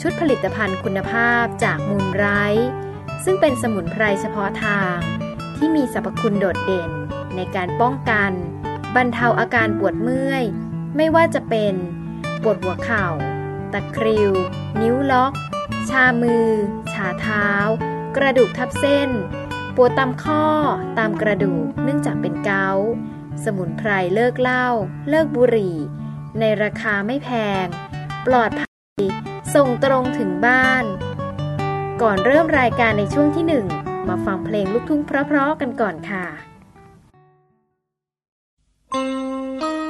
ชุดผลิตภัณฑ์คุณภาพจากมูลไรซึ่งเป็นสมุนไพรเฉพาะทาง ที่มีสรรพคุณโดดเด่น ในการป้องกัน บรรเทาอาการปวดเมื่อย ไม่ว่าจะเป็น ปวดหัวเข่า ตะคริว นิ้วล็อก ชามือ ชาเท้า กระดูกทับเส้น ปวดตามข้อตามกระดูกเนื่องจากเป็นเกาต์สมุนไพรเลิกเหล้าเลิกบุหรี่ ในราคาไม่แพง ปลอดภัย ส่งตรงถึงบ้าน ก่อนเริ่มรายการในช่วงที่หนึ่งมาฟังเพลงลูกทุ่งเพราะๆกันก่อนค่ะจา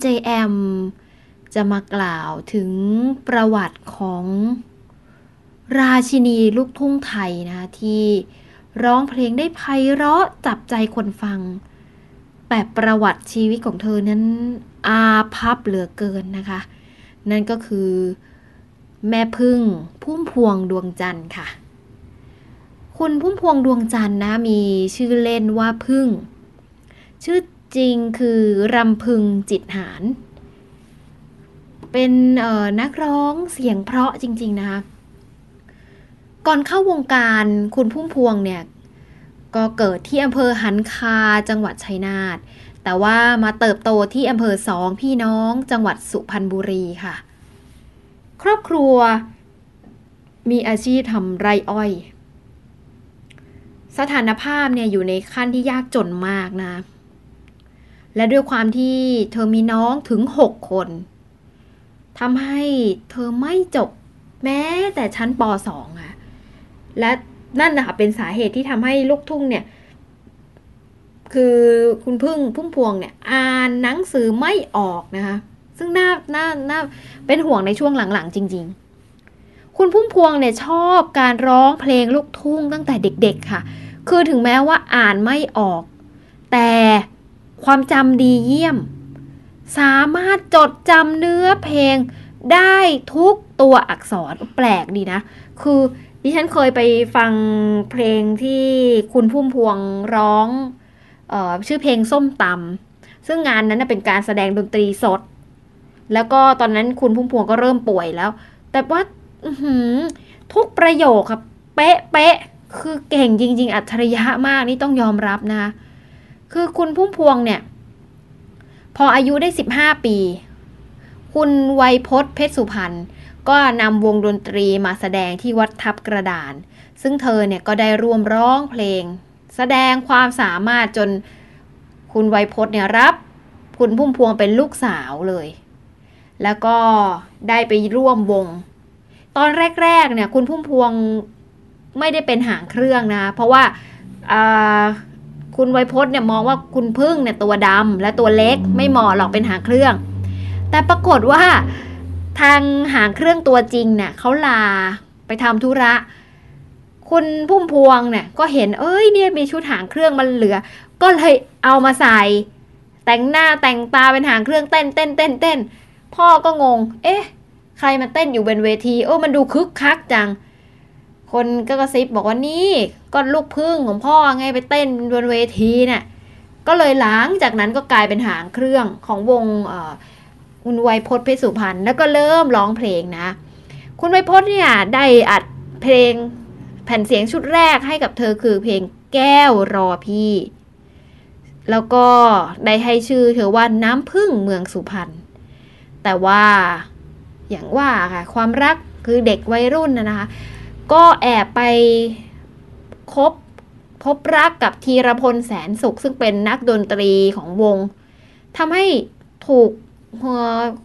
เจแอมจะมากล่าวถึงประวัติของราชินีลูกทุ่งไทยนะที่ร้องเพลงได้ไพเราะจับใจคนฟัง แต่ประวัติชีวิตของเธอนั้นอาพับเหลือเกินนะคะ นั่นก็คือแม่พึ่งพุ่มพวงดวงจันทร์ค่ะ คุณพุ่มพวงดวงจันทร์นะมีชื่อเล่นว่าพึ่ง ชื่อ จริงคือรำพึงจิตหาร เป็นนักร้องเสียงเพราะจริง ๆ นะคะ ก่อนเข้าวงการคุณพุ่มพวงเนี่ย ก็เกิดที่อำเภอหันคาจังหวัดชัยนาทแต่ว่ามาเติบโตที่อำเภอสองพี่น้องจังหวัดสุพรรณบุรีค่ะ ครอบครัวมีอาชีพทำไรอ้อย สถานภาพเนี่ยอยู่ในขั้นที่ยากจนมากนะ และด้วยความที่เธอมีน้องถึงหกคนทำให้เธอไม่จบแม้แต่ชั้นป .2 อะและนั่นนะคะเป็นสาเหตุที่ทำให้ลูกทุ่งเนี่ย คือคุณพึ่งพุ่มพวงเนี่ย อ่านหนังสือไม่ออกนะคะ ซึ่งน่าน่าน่าเป็นห่วงในช่วงหลังๆ จริง ๆ คุณพุ่มพวงเนี่ยชอบการร้องเพลงลูกทุ่งตั้งแต่เด็ก ๆ ค่ะ คือถึงแม้ว่าอ่านไม่ออก แต่ ความจำดีเยี่ยม สามารถจดจำเนื้อเพลงได้ทุกตัวอักษรแปลกดีนะ คือดิฉันเคยไปฟังเพลงที่คุณพุ่มพวงร้องออชื่อเพลงส้มตำซึ่งงานนั้นเป็นการแสดงดนตรีสด แล้วก็ตอนนั้นคุณพุ่มพวงก็เริ่มป่วยแล้ว แต่ว่าทุกประโยคครับเป๊ะเป๊ะคือเก่งจริง ๆ อัจฉริยะมากนี่ต้องยอมรับนะคะ คือคุณพุ่มพวงเนี่ย พออายุได้ 15 ปี คุณไวยพจน์เพชรสุพรรณก็นำวงดนตรีมาแสดงที่วัดทับกระดาน ซึ่งเธอเนี่ยก็ได้ร่วมร้องเพลง แสดงความสามารถจนคุณไวยพจน์เนี่ยรับ คุณพุ่มพวงเป็นลูกสาวเลย แล้วก็ได้ไปร่วมวง ตอนแรกๆเนี่ยคุณพุ่มพวงไม่ได้เป็นหางเครื่องนะ เพราะว่าอ่า คุณไวยพจน์เนี่ยมองว่าคุณพึ่งเนี่ยตัวดำและตัวเล็กไม่เหมาะหรอกเป็นหางเครื่อง แต่ปรากฏว่าทางหางเครื่องตัวจริงเนี่ยเขาลาไปทำธุระ คุณพุ่มพวงเนี่ยก็เห็นเอ้ยเนี่ยมีชุดหางเครื่องมันเหลือ ก็เลยเอามาใส่ แต่งหน้าแต่งตาเป็นหางเครื่องเต้นเต้นเต้นเต้นพ่อก็งง เอ๊ะ ใครมาเต้นอยู่บนเวที โอ้มันดูคึกคักจัง คนก็กระซิบบอกว่านี่ก็ลูกพึ่งของพ่อไงไปเต้นบนเวทีเนี่ยก็เลยหลังจากนั้นก็กลายเป็นหางเครื่องของวงเอ่อคุณไวยพจน์เพชรสุพรรณแล้วก็เริ่มร้องเพลงนะ คุณไวยพจน์เนี่ยได้อัดเพลงแผ่นเสียงชุดแรกให้กับเธอคือเพลงแก้วรอพี่ แล้วก็ได้ให้ชื่อเธอว่าน้ำพึ่งเมืองสุพรรณแต่ว่าอย่างว่าค่ะความรักคือเด็กวัยรุ่นนะนะคะ ก็แอบไปคบพบรักกับธีรพลแสนสุข ซึ่งเป็นนักดนตรีของวงทำให้ถูก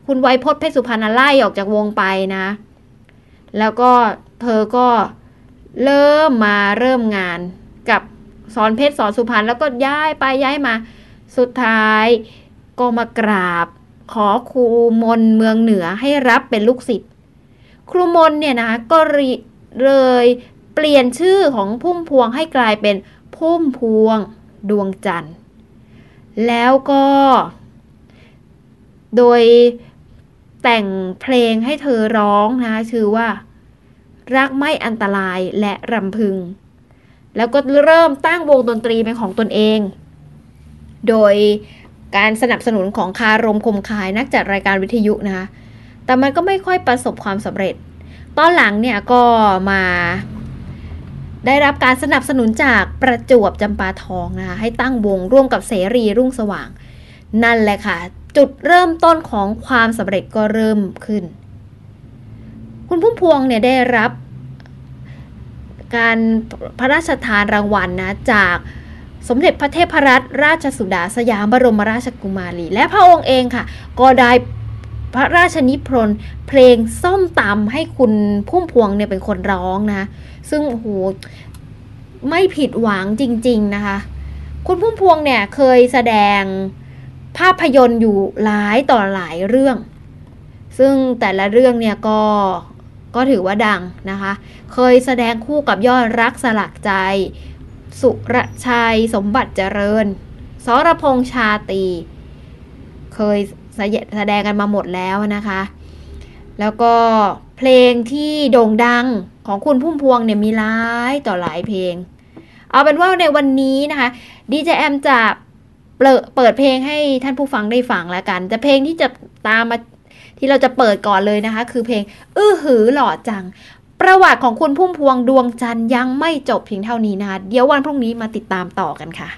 คุณไวยพจน์เพชรสุพรรณไล่ออกจากวงไปนะ แล้วก็เธอก็เริ่มมาเริ่มงานกับสอนเพชรสอนสุพรรณแล้วก็ย้ายไปย้ายมาสุดท้ายก็มากราบ ขอครูมนเมืองเหนือให้รับเป็นลูกศิษย์ครูมนเนี่ยนะก็ร เลย เปลี่ยนชื่อของพุ่มพวงให้กลายเป็นพุ่มพวงดวงจันทร์ แล้วก็ โดยแต่งเพลงให้เธอร้องนะชื่อว่า รักไม่อันตรายและรำพึง แล้วก็เริ่มตั้งวงดนตรีเป็นของตนเอง โดยการสนับสนุนของคารมคมคายนักจัดรายการวิทยุนะคะแต่มันก็ไม่ค่อยประสบความสำเร็จ ตอนหลังเนี่ยก็มาได้รับการสนับสนุนจากประจวบจำปาทองนะคะให้ตั้งวงร่วมกับเสรีรุ่งสว่าง นั่นแหละค่ะ จุดเริ่มต้นของความสำเร็จก็เริ่มขึ้น คุณพุ่มพวงเนี่ยได้รับการพระราชทานรางวัลนะจากสมเด็จพระเทพรัตนราชสุดาสยามบรมราชกุมารีและพระองค์เองค่ะ ก็ได้ พระราชนิพนธ์เพลงส้มตำให้คุณพุ่มพวงเนี่ยเป็นคนร้องนะ ซึ่งโอ้โหไม่ผิดหวังจริง ๆนะคะ คุณพุ่มพวงเนี่ยเคยแสดงภาพยนตร์อยู่หลายต่อหลายเรื่อง ซึ่งแต่ละเรื่องเนี่ยก็ก็ถือว่าดังนะคะ เคยแสดงคู่กับยอดรักสลักใจ สุรชัยสมบัติเจริญสรพงษ์ชาตี เคย แสดงกันมาหมดแล้วนะคะ แล้วก็เพลงที่โด่งดังของคุณพุ่มพวงเนี่ยมีหลายต่อหลายเพลง เอาเป็นว่าในวันนี้นะคะดีเจแอมจะเปิดเปิดเพลงให้ท่านผู้ฟังได้ฟังแล้วกันแต่เพลงที่จะตามมาที่เราจะเปิดก่อนเลยนะคะ คือเพลง อื้อหือหล่อจัง ประวัติของคุณพุ่มพวงดวงจันทร์ยังไม่จบเพียงเท่านี้นะคะเดี๋ยววันพรุ่งนี้มาติดตามต่อกันค่ะ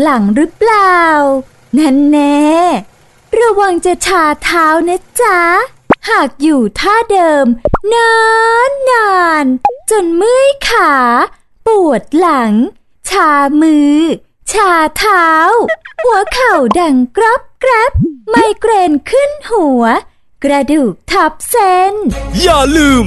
หลังหรือเปล่า นั่นแน่ ระวังจะชาเท้านะจ๊ะ หากอยู่ท่าเดิม นานนานๆจนเมื่อยขา ปวดหลัง ชามือ ชาเท้า หัวเข่าดังกรอบกรับไมเกรนขึ้นหัว กระดูกทับเส้น อย่าลืม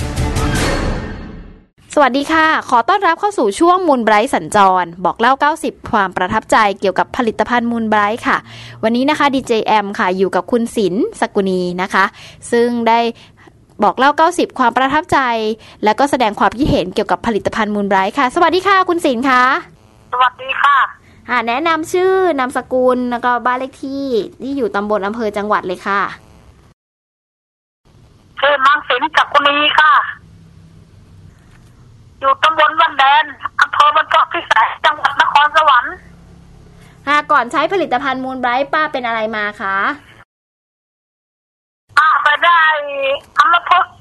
สวัสดีค่ะ ขอต้อนรับเข้าสู่ช่วงมูลไบรท์สัญจร บอกเล่า 90 ความประทับใจเกี่ยวกับผลิตภัณฑ์มูลไบรท์ค่ะ วันนี้นะคะดีเจแอมค่ะ อยู่กับคุณศิลป์สกุณีนะคะ ซึ่งได้บอกเล่า 90 ความประทับใจ และก็แสดงความคิดเห็นเกี่ยวกับผลิตภัณฑ์มูลไบรท์ค่ะ สวัสดีค่ะ คุณศิลป์ค่ะ สวัสดีค่ะอ่าแนะนำชื่อนามสกุลแล้วก็บ้านเลขที่ที่อยู่ตำบลอำเภอจังหวัดเลยค่ะ ชื่อนางสินจักกุณีค่ะ อยู่ตำบลบ้านแดนอำเภอบรรพตพิสัยจังหวัดนครสวรรค์ค่ะก่อนใช้ผลิตภัณฑ์มูลไบรท์ป้าเป็นอะไรมาคะป้าไปได้อัมพฤกษ์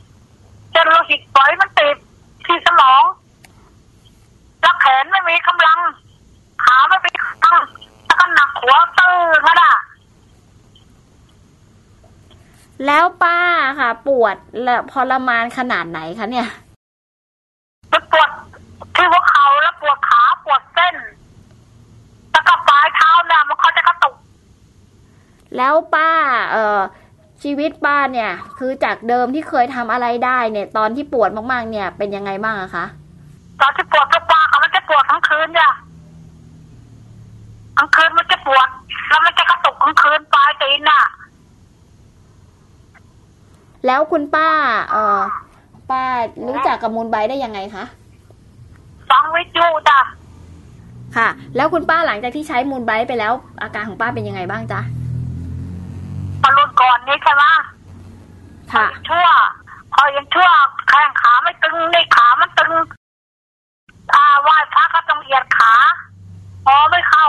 เจนโลหิตฝอยมันติดที่สมองแล้วแขนไม่มีกำลัง ขาไม่มีกำลังแล้วก็หนักหัวตื้อขนาดแล้วป้าค่ะ ปวดและทรมานขนาดไหนคะเนี่ย มันปวดที่หัวเข่าแล้วปวดขาปวดเส้น แล้วก็ปลายเท้าเนี่ยมันเขาจะกระตุก แล้วป้า เอ่อชีวิตป้าเนี่ย คือจากเดิมที่เคยทำอะไรได้เนี่ย ตอนที่ปวดมากๆ เนี่ย เป็นยังไงบ้างอะคะตอนที่ปวดปากๆอะมันจะปวดทั้งคืนจ้ะทั้งคืนมันจะปวด แล้วมันจะกระตุกทั้งคืนปลายตีนน่ะ แล้วคุณป้า เอ่อ ป้ารู้จักกับมูลไบรท์ได้ยังไงคะฟังวิทยุจ้ะค่ะ แล้วคุณป้าหลังจากที่ใช้มูลไบรท์ไปแล้ว อาการของป้าเป็นยังไงบ้างจ๊ะพอรุ่นก่อนนี้ใช่ไหมค่ะชั่วพอยังชั่วแข้งขาไม่ตึงนี่ขามันตึงอ่าไหว้พระก็ต้องเหยียดขาพอไม่เข้า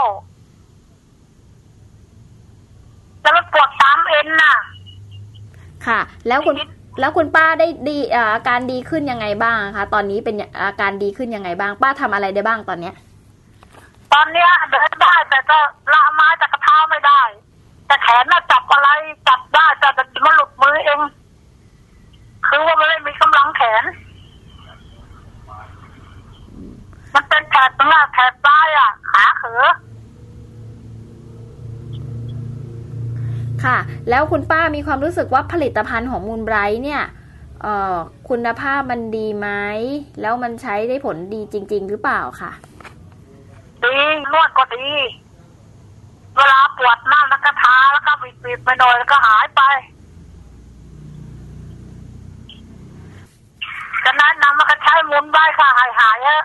แล้วมันปวดตามเอ็นน่ะ ค่ะ แล้วคุณ แล้วคุณป้าได้ดีอาการดีขึ้นยังไงบ้างคะตอนนี้เป็นอาการดีขึ้นยังไงบ้าง ป้าทำอะไรได้บ้างตอนเนี้ย ตอนเนี้ยเดินได้แต่ก็ละไม้จากกระเท้าไม่ได้ แต่แขนน่ะจับอะไรจับได้แต่แต่มันหลุดมือเอง คือว่ามันไม่มีกำลังแขน มันเป็นแถบตรงหน้าแถบซ้ายอะขาเขือ ค่ะ แล้วคุณป้ามีความรู้สึกว่าผลิตภัณฑ์ของมูลไบรท์เนี่ยคุณภาพมันดีไหมแล้วมันใช้ได้ผลดีจริง ๆ หรือเปล่าค่ะ ดีนวดก็ดีเวลาปวดมากแล้วก็ทาแล้วก็บีบๆไปหน่อยแล้วก็หายไปจะแนะนำมันก็ใช้มุนได้ค่ะหายหายๆอะ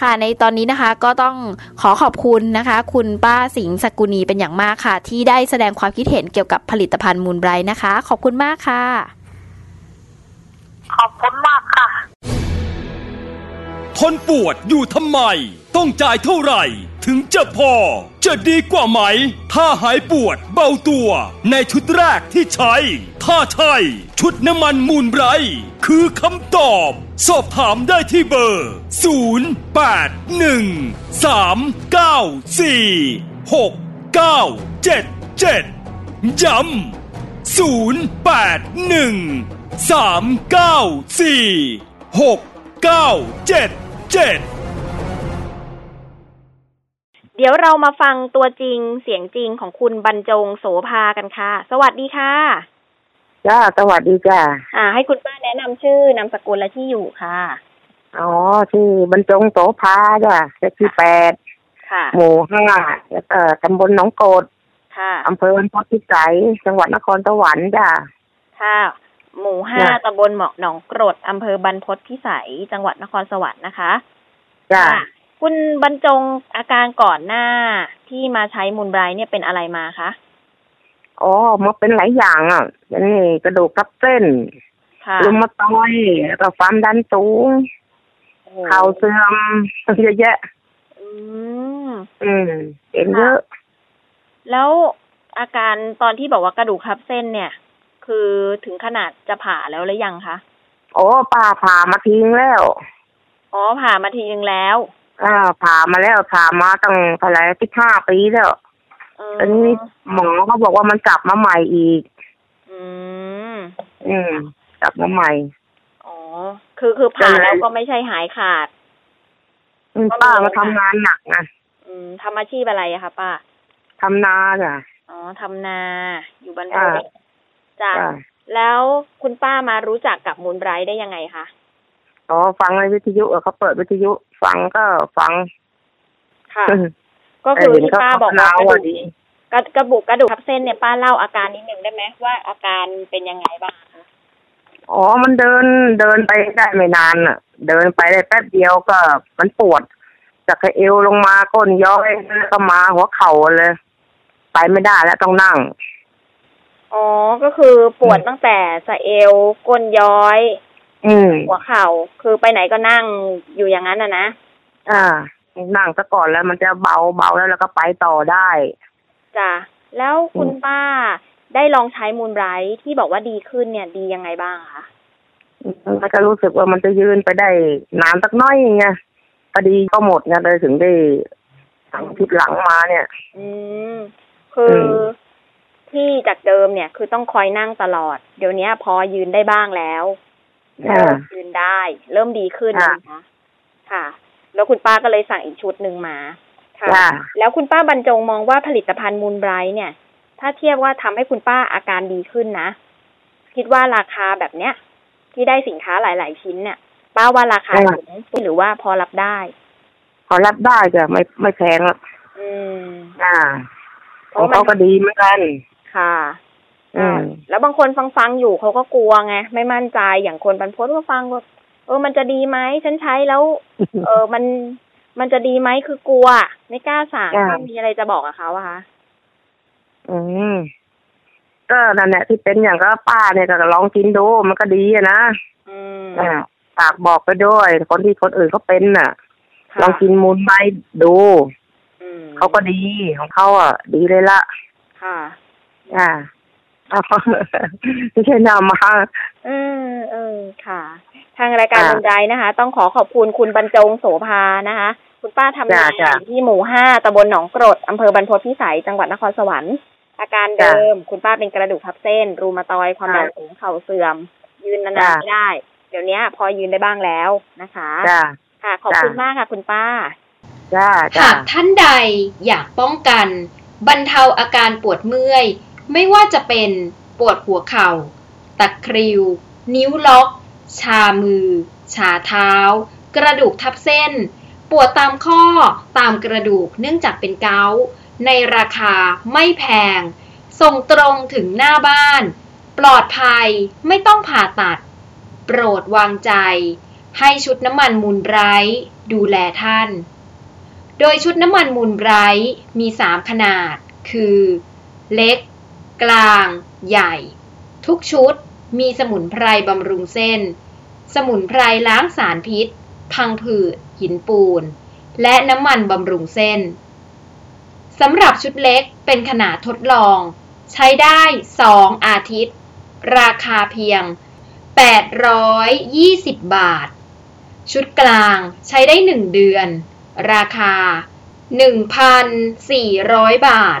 ค่ะในตอนนี้นะคะก็ต้องขอขอบคุณนะคะ คุณป้าสิงห์สกุณีเป็นอย่างมากค่ะ ที่ได้แสดงความคิดเห็นเกี่ยวกับผลิตภัณฑ์มูลไบรท์นะคะ ขอบคุณมากค่ะ ขอบคุณมากค่ะ ทนปวดอยู่ทำไมต้องจ่ายเท่าไหร่ ถึงจะพอ จะดีกว่าไหม ถ้าหายปวดเบาตัว ในชุดแรกที่ใช้ ถ้าใช่ ชุดน้ำมันมูลไบร์คือคำตอบ สอบถามได้ที่เบอร์ 0 8 1 3 9 4 6 9 7 7 ย้ำ0 8 1 3 9 4 6 9 7 7 เดี๋ยวเรามาฟังตัวจริงเสียงจริงของคุณบรรจงโสภากันค่ะ สวัสดีค่ะจ้าสวัสดีจ้าอ่า ให้คุณป้าแนะนำชื่อนามสกุลและที่อยู่ค่ะ อ๋อที่บรรจงโสภาจ้ะเลขที่แปดค่ะ หมู่ห้าแล้วก็ตำบลหนองโกดค่ะอำเภอบรรพตพิสัยจังหวัดนครสวรรค์จ้ะค่ะ หมู่ห้าจ้ะตำบลหมอกหนองกรดอำเภอบรรพตพิสัยจังหวัดนครสวรรค์นะคะจ้าค่ะ คุณบรรจงอาการก่อนหน้าที่มาใช้มูลไบรท์เนี่ยเป็นอะไรมาคะอ๋อมันเป็นหลายอย่างอะอย่างนี้กระดูกทับเส้นค่ะรุมาตอยแล้วก็ความดันสูงโอ้โหเข่าเสื่อมเยอะแยะอืมอืมเป็นเยอะ แล้วอาการตอนที่บอกว่ากระดูกทับเส้นเนี่ย คือถึงขนาดจะผ่าแล้วหรือยังคะโอ้ป้าผ่ามาทิ้งแล้ว อ๋อผ่ามาทีนึงแล้ว อ่าผ่ามาแล้วผ่ามาตั้งเท่าไหร่สิบห้าปีแล้วอืมตอนนี้หมอเขาบอกว่ามันกลับมาใหม่อีก อืม อืมกลับมาใหม่ อ๋อ คือคือผ่ายังไงแล้วก็ไม่ใช่หายขาด อืมก็มีป้าอะไรมาทำงานหนักนะอืมทำอาชีพอะไรอะคะป้า ทำนาจ้ะ อ๋อทำนาอยู่บ้านอ่าโป่งจ้ะจ้ะแล้วคุณป้ามารู้จักกับมูลไบรท์ได้ยังไงคะ อ๋อฟังในวิทยุเออเขาเปิดวิทยุ ฟังก็ฟัง ค่ะ ก็คือเห็นที่เขาป้าบอกเล่ว่ากระดูว่ากดีกระกระบุกกระดูกทับเส้นเนี่ยป้าเล่าอาการนิดหนึ่งได้ไหมว่าอาการเป็นยังไงบ้างคะอ๋อ มันเดินเดินไปได้ไม่นานอะ เดินไปได้แป๊บเดียวก็ มันปวด จากเอวลงมาก้นย้อยแล้วก็มาหัวเข่าเลย ไปไม่ได้แล้วต้องนั่ง อ๋อ ก็คือปวดตั้งแต่สะเอวก้นย้อยอืม หัวเข่าคือไปไหนก็นั่งอยู่อย่างนั้นนะนะอ่านั่งซะก่อนแล้วมันจะเบาเบาแล้วแล้วก็ไปต่อได้จ้ะแล้วคุณอืมป้าได้ลองใช้มูลไบรท์ที่บอกว่าดีขึ้นเนี่ย ดียังไงบ้างคะมันก็รู้สึกว่ามันจะยืนไปได้นานสักหน้อยไงพอดีก็หมดไงเลยถึงได้ทั้งทิศหลังมาเนี่ย อืมคืออมที่จากเดิมเนี่ย คือต้องคอยนั่งตลอด เดี๋ยวนี้พอยืนได้บ้างแล้วอ่า เริ่มยืนได้ เริ่มดีขึ้นค่ะนะคะค่ะ แล้วคุณป้าก็เลยสั่งอีกชุดหนึ่งมาค่ะจ้าแล้วคุณป้าบรรจงมองว่าผลิตภัณฑ์มูลไบรท์เนี่ย ถ้าเทียบว่าทำให้คุณป้าอาการดีขึ้นนะ คิดว่าราคาแบบเนี้ย ที่ได้สินค้าหลาย ๆ ชิ้นเนี่ย ป้าว่าราคาสูงหรือว่าพอรับได้ พอรับได้จ้ะไม่ไม่แพงหรอกอืมอ่าเพของราะมัเขานก็ดีเหมือนกันค่ะอืม แล้วบางคนฟังฟังๆอยู่เขาก็กลัวไงไม่มั่นใจอย่างคนบรรพตก็ฟังว่าเออมันจะดีไหมฉันใช้แล้ว เออมันมันจะดีไหมคือกลัว ไม่กล้าสั่งอ่าป้ามีอะไรจะบอกกับเขาอะคะอืมก็นั่นแหละที่เป็นอย่างก็ป้าเนี่ยก็ลองกินดูมันก็ดีอะนะอืมอ่าฝากบอกไปด้วย คนที่คนอื่นเขาเป็นน่ะค่ะลองกินมูลใบดูอืมเขาก็ดีของเขาอะ ดีเลยละค่ะ อ่าเอา ไม่ใช่นำมาเออเออค่ะ ทางรายการอ่าบรรยายนะคะ ต้องขอขอบคุณคุณบรรจงโสภานะคะ คุณป้าทำงานจ้ะจ้ะอยู่ที่หมู่ห้าตำบลหนองกรดอำเภอบรรพตพิสัยจังหวัดนครสวรรค์ อาการเดิม คุณป้าเป็นกระดูกทับเส้น รูมาตอยด์ความดันจ้ะสูงเข่าเสื่อม ยืนนานจ้ะๆไม่ได้ เดี๋ยวนี้พอยืนได้บ้างแล้วนะคะจ้าค่ะ ขอบคุณจ้ะมากค่ะ คุณป้าจ้าจ้าหากท่านใดอยากป้องกัน บรรเทาอาการปวดเมื่อย ไม่ว่าจะเป็นปวดหัวเข่า ตะคริว นิ้วล็อก ชามือ ชาเท้า กระดูกทับเส้น ปวดตามข้อตามกระดูกเนื่องจากเป็นเกาต์ในราคาไม่แพง ส่งตรงถึงหน้าบ้าน ปลอดภัยไม่ต้องผ่าตัด โปรดวางใจ ให้ชุดน้ำมันมูลไบรท์ดูแลท่าน โดยชุดน้ำมันมูลไบรท์มี 3 ขนาด คือ เล็ก กลาง ใหญ่ ทุกชุดมีสมุนไพรบำรุงเส้น สมุนไพรล้างสารพิษ พังผืด หินปูน และน้ำมันบำรุงเส้น สำหรับชุดเล็กเป็นขนาดทดลอง ใช้ได้ 2 อาทิตย์ ราคาเพียง 820 บาท ชุดกลางใช้ได้ 1 เดือน ราคา 1,400 บาท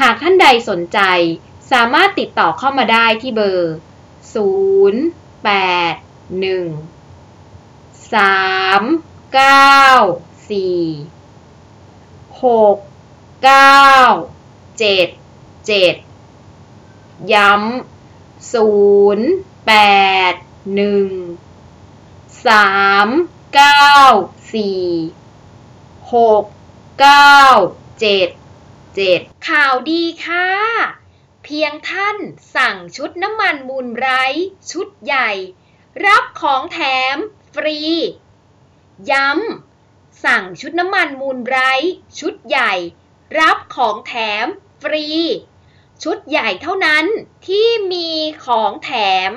หากท่านใดสนใจ สามารถติดต่อเข้ามาได้ที่เบอร์ 0 8 1 3 9 4 6 9 7 7 ย้ำ 0 8 1 3 9 4 6 9 7 7 ข่าวดีค่ะ เพียงท่านสั่งชุดน้ำมันมูลไบรท์ชุดใหญ่ รับของแถมฟรี ย้ำสั่งชุดน้ำมันมูลไบรท์ชุดใหญ่ รับของแถมฟรี ชุดใหญ่เท่านั้นที่มีของแถม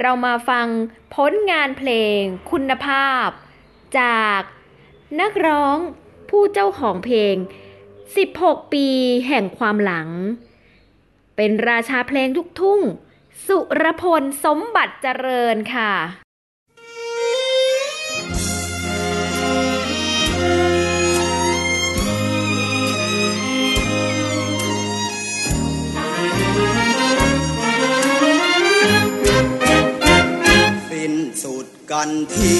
เรามาฟังผลงานเพลงคุณภาพ จากนักร้องผู้เจ้าของเพลง 16 ปีแห่งความหลัง เป็นราชาเพลงทุกทุ่ง สุรพลสมบัติเจริญค่ะสิ้นสุดกันที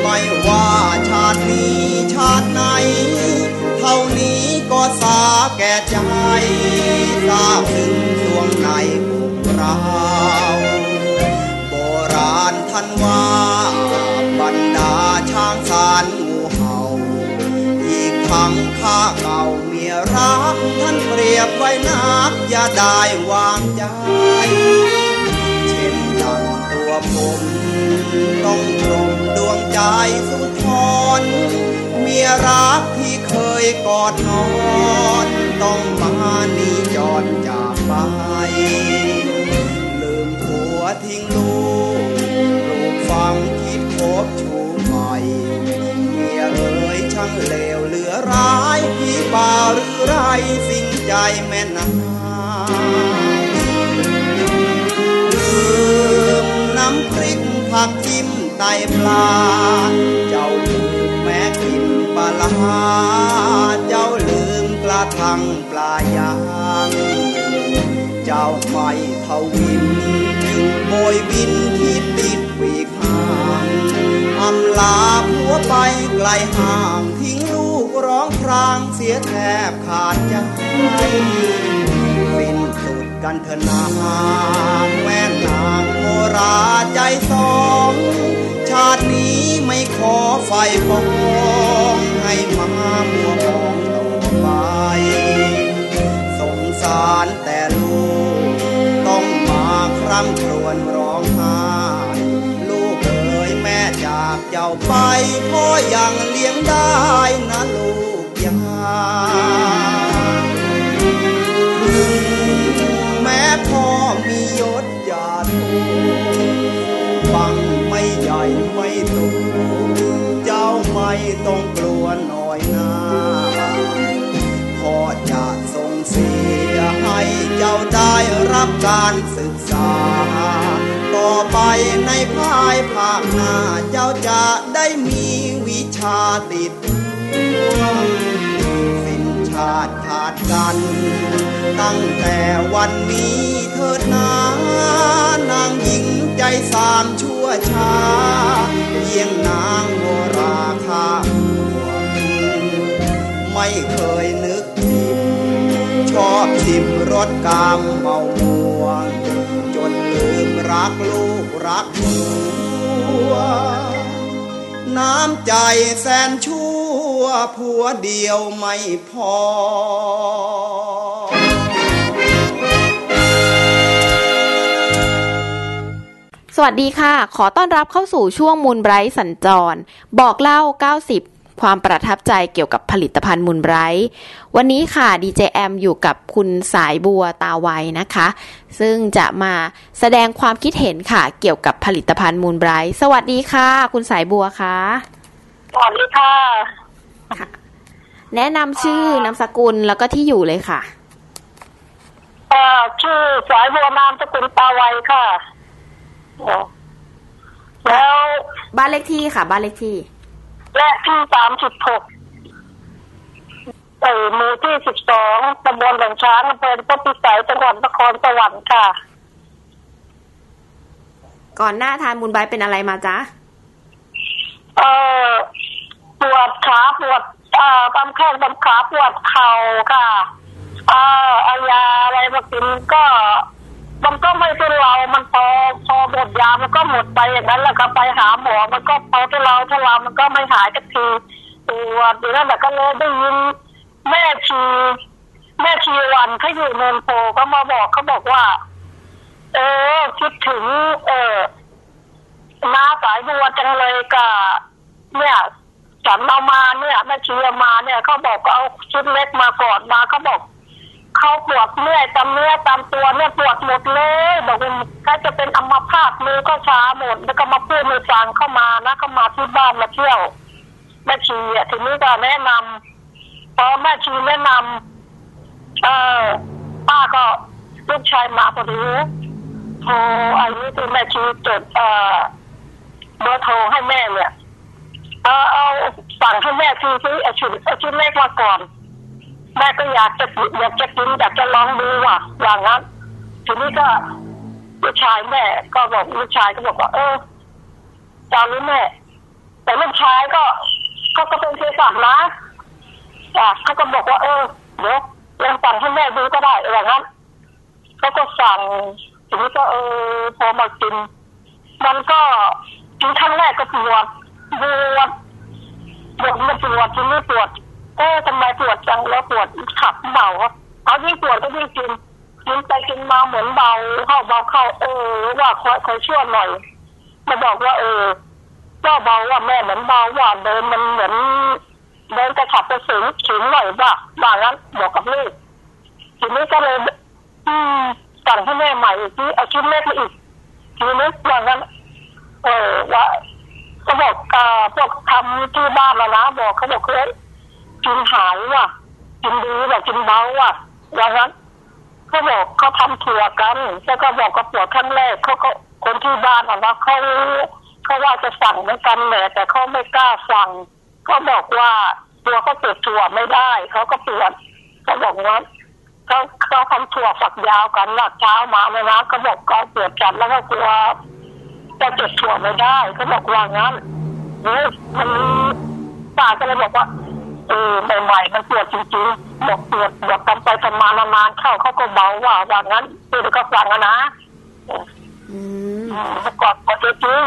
ไม่ว่าชาตินี้ชาติไหน ท่านี้ก็สาแก่ใจทราบถึงในของเราโบราณท่านว่าบรรดาช้างสารงูเห่า อีกทั้งข้าเก่าเมียรัก ท่านเปรียบไว้นักอย่าได้วางใจ ผมต้องตรงดวงใจสุนทรเมียรักที่เคยกอดนอน ต้องมานี่จอดจากไป ลืมผัวทิ้งลูกลูกฝังคิดคบชูใหม่เมียเอ๋ยช่างเลวเหลือร้ายพี่บ่าวหรือไรสิ่งใจแม่นา ผักจิ้มไตปลา เจ้าลืมแม่กินปลาร้าเจ้าลืมกระทังปลายาง เจ้าไม่เทวินโบยบินที่ติดปีกห่างอำลาผัวไปไกลห่างทิ้งลูกร้องครางเสียแทบขาดใจสิ้นสุดกันเถอะนาแม่นาง ราใจสองชาตินี้ไม่ขอไฟฟองให้มามัวมองต่อไปสงสารแต่ลูก ต้องมาคร่ำครวญร้องไห้ลูกเอ๋ยแม่จากเจ้าไปพ่อยังเลี้ยงได้นะลูกยา การศึกษา ต่อไปในภายภาคหน้าเจ้าจะได้มีวิชาติดตัวสิ้นชาติขาดกัน ตั้งแต่วันนี้เถิดนานางหญิงใจสามชั่วช้าเพียงนางโมราคาหัวไม่เคยนึกผิดชอบชิมรสกามเมา รักลูกรักผัว น้ำใจแสนชั่วผัวเดียวไม่พอ สวัสดีค่ะ ขอต้อนรับเข้าสู่ช่วงมูลไบรท์สัญจร บอกเล่า 90 ความประทับใจเกี่ยวกับผลิตภัณฑ์มูลไบรท์วันนี้ค่ะดีเจแอมอยู่กับคุณสายบัวตาไวนะคะ ซึ่งจะมาแสดงความคิดเห็นค่ะ เกี่ยวกับผลิตภัณฑ์มูลไบรท์สวัสดีค่ะ คุณสายบัวค่ะสวัสดีค่ะ แนะนำชื่อนามสกุลแล้วก็ที่อยู่เลยค่ะเอ่อชื่อสายบัวนามสกุลตาไวค่ะเอ่อแล้วบ้านเลขที่ค่ะ บ้านเลขที่ และที่สามสิบหกเอ่อหมู่ที่สิบสองตำบลหลังช้างอำเภอพระพิสัยจังหวัดนครสวรรค์ค่ะ ก่อนหน้าทานมูลไบรท์เป็นอะไรมาจ๊ะ เอ่อปวดขาปวดเอ่อตามแข้งตามขาปวดเข่าค่ะ เอ่อเอายาอะไรมากินก็ มันก็ไม่เป็นเรา มันพอพอหมดยา มันก็หมดไปอย่างนั้นแหละก็ไปหาหมอ มันก็พอทุเราทุเรามันก็ไม่หายสักทีปวดอยู่นั่นแหละก็เลยได้ยินแม่ชีแม่ชีวันเขาอยู่เมืองโพก็มาบอกเขาบอกว่า เออคิดถึง เออน้าสายบัวจังเลยกับเนี่ยฉันเอามาเนี่ยแม่ชีเอามาเนี่ยเขาบอกเอาชุดเล็กมาก่อนมาเขาบอก เขาปวดเมื่อยตามเนื้อตามตัวเนี่ยปวดหมดเลยบอกว่าถ้าจะเป็นอัมพาตมือก็ช้าหมดแล้วก็มาพูดมือฟังเข้ามานะเข้ามาที่บ้านมาเที่ยวแม่ชีอะทีนี้ก็แนะนำพอแม่ชีแนะนำเออป้าก็ลูกชายมาพอดีโทรอันนี้คือแม่ชีจดเออเบอร์โทรให้แม่เนี่ยเออเอาสั่งให้แม่ทีซื้อเอชุดชุดเล็กมาก่อน แม่ก็อยากจะอยากจะกินอยากจะลองดูว่ะอย่างนั้นทีนี้ก็ลูกชายแม่ก็บอกลูกชายก็บอกว่าเออจารู้แม่ แต่ลูกชายก็เขาก็เป็นเภสัชนะอะเขาก็บอกว่าเออเดี๋ยวลองสั่งให้แม่ดูก็ได้อย่างนั้นเขาก็สั่งทีนี้ก็เออพอมากิน มันก็กินครั้งแรกก็ปวดปวดปวดไม่ปวดทีนี้ปวด เอ๊ทำไมปวดจังแล้วปวดขับเบาเอายิ่งปวดก็ยิ่งกินกินไปกินมาเหมือนเบาเข้าเบาเข้าเออว่าคอยคอยช่วยหน่อยมาบอกว่า เออก็เบาว่าแม่เหมือนเบาว่าเดินมันเหมือนเดินกระฉับกระเสงขิงหน่อยว่าว่างั้นบอกกับลูกทีนี้ก็เลย อืมสั่งให้แม่ใหม่อีกทีเอาชิ้นเล็กมาอีกทีนี้ว่างั้นเออว่าก็บอกอ่าพวกทำที่บ้านมานะบอกเขาบอกเฮ้ย กินหายว่ะกินดีว่ะกินเบาว่ะอย่างนั้นเขาบอกเขาทำถั่วกันแล้วก็บอกกับปวดครั้งแรกเขาก็คนที่บ้านอะนะเขาเขาว่าจะสั่งเหมือนกันแหละแต่เขาไม่กล้าสั่งเขาบอกว่าตัวเขาเปิดถั่วไม่ได้เขาก็ปวดเขาบอกว่าเขาเขาทำถั่วฝักยาวกันหลักเช้ามาเลยนะเขาบอกเขาปวดจัดแล้วก็กลัวจะเก็บถั่วไม่ได้เขาบอกว่างั้นเฮ้ยมันป้าก็เลยบอกว่า เออใหม่ๆมันปวดจริงๆบอกปวดบอกทำไปทำมานานๆเข้าเขาก็เบาว่าว่างั้นเดี๋ยวก็ฟังอะนะอืมอืมเมื่อก่อนปวดจริง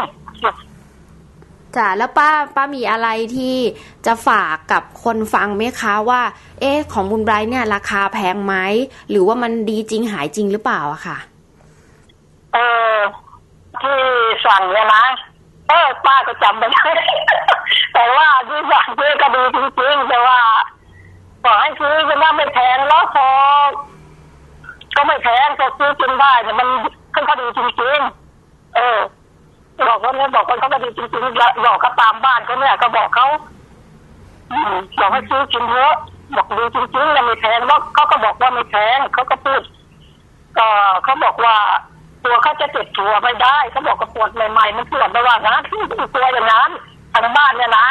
จ้ะแล้วป้าป้ามีอะไรที่จะฝากกับคนฟังไหมคะว่า เอ๊ะของบุญไบรท์เนี่ย ราคาแพงไหมหรือว่ามันดีจริงหายจริงหรือเปล่าอะค่ะ เออที่สั่งเนี่ยนะ เออป้าก็จำไม่ได้แต่ว่าที่สั่งที่ก็ดีจริงๆแต่ว่าบอกให้ซื้อจะน่าไม่แพงแล้วพอก็ไม่แพงพอซื้อกินได้เนี่ยมันขึ้นก็ดีจริงๆเออบอกว่าเนี่ยบอกว่าเขาก็ดีจริงๆแล้วบอกก็ตามบ้านเขาเนี่ยก็บอกเขาบอกให้ซื้อกินเถอะบอกดีจริงๆแล้วไม่แพงแล้วเขาก็บอกว่าไม่แพงเขาก็พูดก็เขาบอกว่า ตัวเขาจะเจ็บตัวไม่ได้เขาบอกกระปวดใหม่ๆมันปวดระหว่างนั้นตัวอย่างนั้นทางบ้านเนี่ยนะ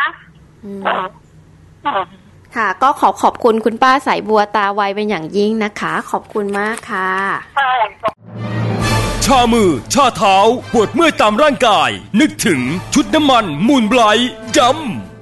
อืมอืมอืมค่ะ ก็ขอขอบคุณคุณป้าสายบัวตาไวเป็นอย่างยิ่งนะคะ ขอบคุณมากค่ะใช่ชามือ ชาเท้า ปวดเมื่อยตามร่างกาย นึกถึงชุดน้ำมันมูลไบรท์จำ